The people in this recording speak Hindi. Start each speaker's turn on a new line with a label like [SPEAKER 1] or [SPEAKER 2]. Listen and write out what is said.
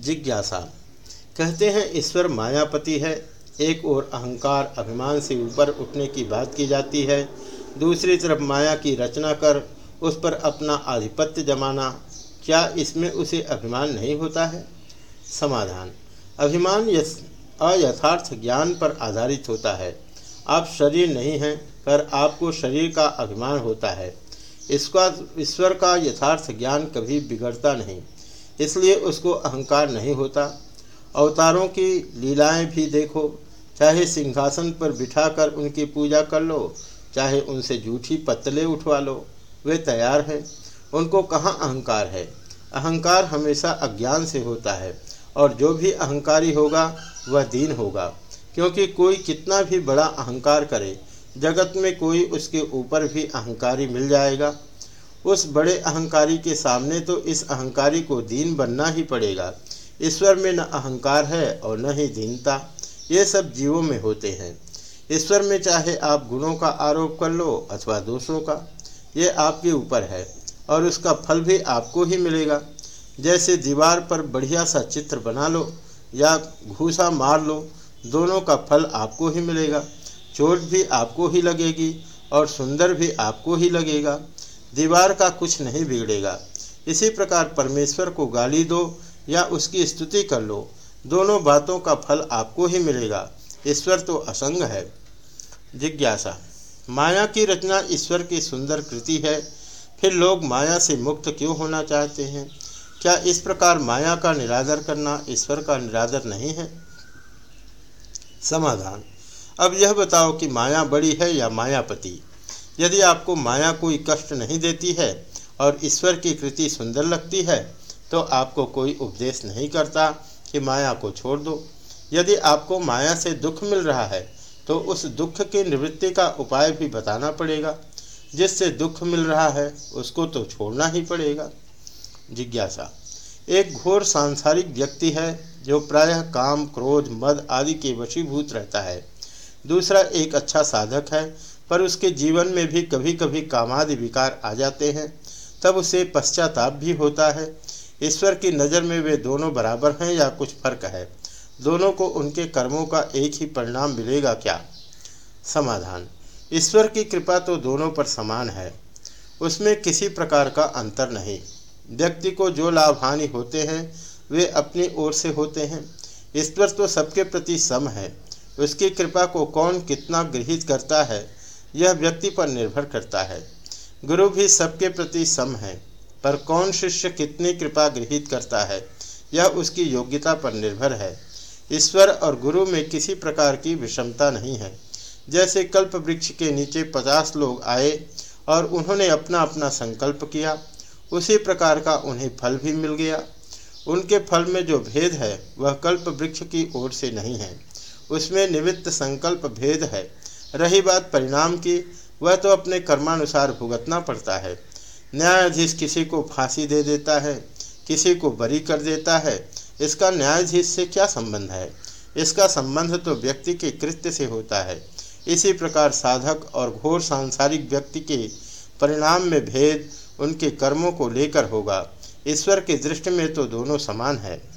[SPEAKER 1] जिज्ञासा। कहते हैं, ईश्वर मायापति है। एक ओर अहंकार अभिमान से ऊपर उठने की बात की जाती है। दूसरी तरफ़ माया की रचना कर उस पर अपना आधिपत्य जमाना। क्या इसमें उसे अभिमान नहीं होता है? समाधान। अभिमान अयथार्थ ज्ञान पर आधारित होता है। आप शरीर नहीं हैं, पर आपको शरीर का अभिमान होता है। इसका, ईश्वर का यथार्थ ज्ञान कभी बिगड़ता नहीं। इसलिए उसको अहंकार नहीं होता। अवतारों की लीलाएँ भी देखो, चाहे सिंहासन पर बिठाकर उनकी पूजा कर लो, चाहे उनसे जूठी पतले उठवा लो, वे तैयार हैं। उनको कहाँ अहंकार है? अहंकार हमेशा अज्ञान से होता है, और जो भी अहंकारी होगा, वह दीन होगा। क्योंकि कोई कितना भी बड़ा अहंकार करे, जगत में कोई उसके ऊपर भी अहंकारी मिल जाएगा। उस बड़े अहंकारी के सामने तो इस अहंकारी को दीन बनना ही पड़ेगा। ईश्वर में न अहंकार है और न ही दीनता, ये सब जीवों में होते हैं। ईश्वर में चाहे आप गुणों का आरोप कर लो अथवा दोषों का, ये आपके ऊपर है और उसका फल भी आपको ही मिलेगा। जैसे दीवार पर बढ़िया सा चित्र बना लो या घूसा मार लो, दोनों का फल आपको ही मिलेगा। चोट भी आपको ही लगेगी और सुंदर भी आपको ही लगेगा। दीवार का कुछ नहीं बिगड़ेगा। इसी प्रकार परमेश्वर को गाली दो या उसकी स्तुति कर लो। दोनों बातों का फल आपको ही मिलेगा। ईश्वर तो असंग है। जिज्ञासा। माया की रचना ईश्वर की सुंदर कृति है। फिर लोग माया से मुक्त क्यों होना चाहते हैं? क्या इस प्रकार माया का निरादर करना ईश्वर का निरादर नहीं है? समाधान। अब यह बताओ कि माया बड़ी है या मायापति? यदि आपको माया कोई कष्ट नहीं देती है और ईश्वर की कृति सुंदर लगती है तो आपको कोई उपदेश नहीं करता कि माया को छोड़ दो। यदि आपको माया से दुख मिल रहा है तो उस दुख की निवृत्ति का उपाय भी बताना पड़ेगा। जिससे दुख मिल रहा है, उसको तो छोड़ना ही पड़ेगा। जिज्ञासा। एक घोर सांसारिक व्यक्ति है, जो प्रायः काम, क्रोध, मद आदि के वशीभूत रहता है। दूसरा एक अच्छा साधक है पर उसके जीवन में भी कभी कभी कामादि विकार आ जाते हैं। तब उसे पश्चाताप भी होता है। ईश्वर की नज़र में वे दोनों बराबर हैं या कुछ फ़र्क है? दोनों को उनके कर्मों का एक ही परिणाम मिलेगा क्या? समाधान। ईश्वर की कृपा तो दोनों पर समान है। उसमें किसी प्रकार का अंतर नहीं। व्यक्ति को जो लाभ हानि होते हैं, वे अपनी ओर से होते हैं। ईश्वर तो सबके प्रति सम है। उसकी कृपा को कौन कितना गृहित करता है? यह व्यक्ति पर निर्भर करता है। गुरु भी सबके प्रति सम है, पर कौन शिष्य कितनी कृपा गृहित करता है, यह उसकी योग्यता पर निर्भर है। ईश्वर और गुरु में किसी प्रकार की विषमता नहीं है। जैसे कल्प वृक्ष के नीचे पचास लोग आए और उन्होंने अपना अपना संकल्प किया, उसी प्रकार का उन्हें फल भी मिल गया। उनके फल में जो भेद है, वह कल्प वृक्ष की ओर से नहीं है। उसमें निमित्त संकल्प भेद है। रही बात परिणाम की, वह तो अपने कर्मानुसार भुगतना पड़ता है। न्यायाधीश किसी को फांसी दे देता है, किसी को बरी कर देता है। इसका न्यायाधीश से क्या संबंध है? इसका संबंध तो व्यक्ति के कृत्य से होता है। इसी प्रकार साधक और घोर सांसारिक व्यक्ति के परिणाम में भेद उनके कर्मों को लेकर होगा। ईश्वर की दृष्टि में तो दोनों समान है।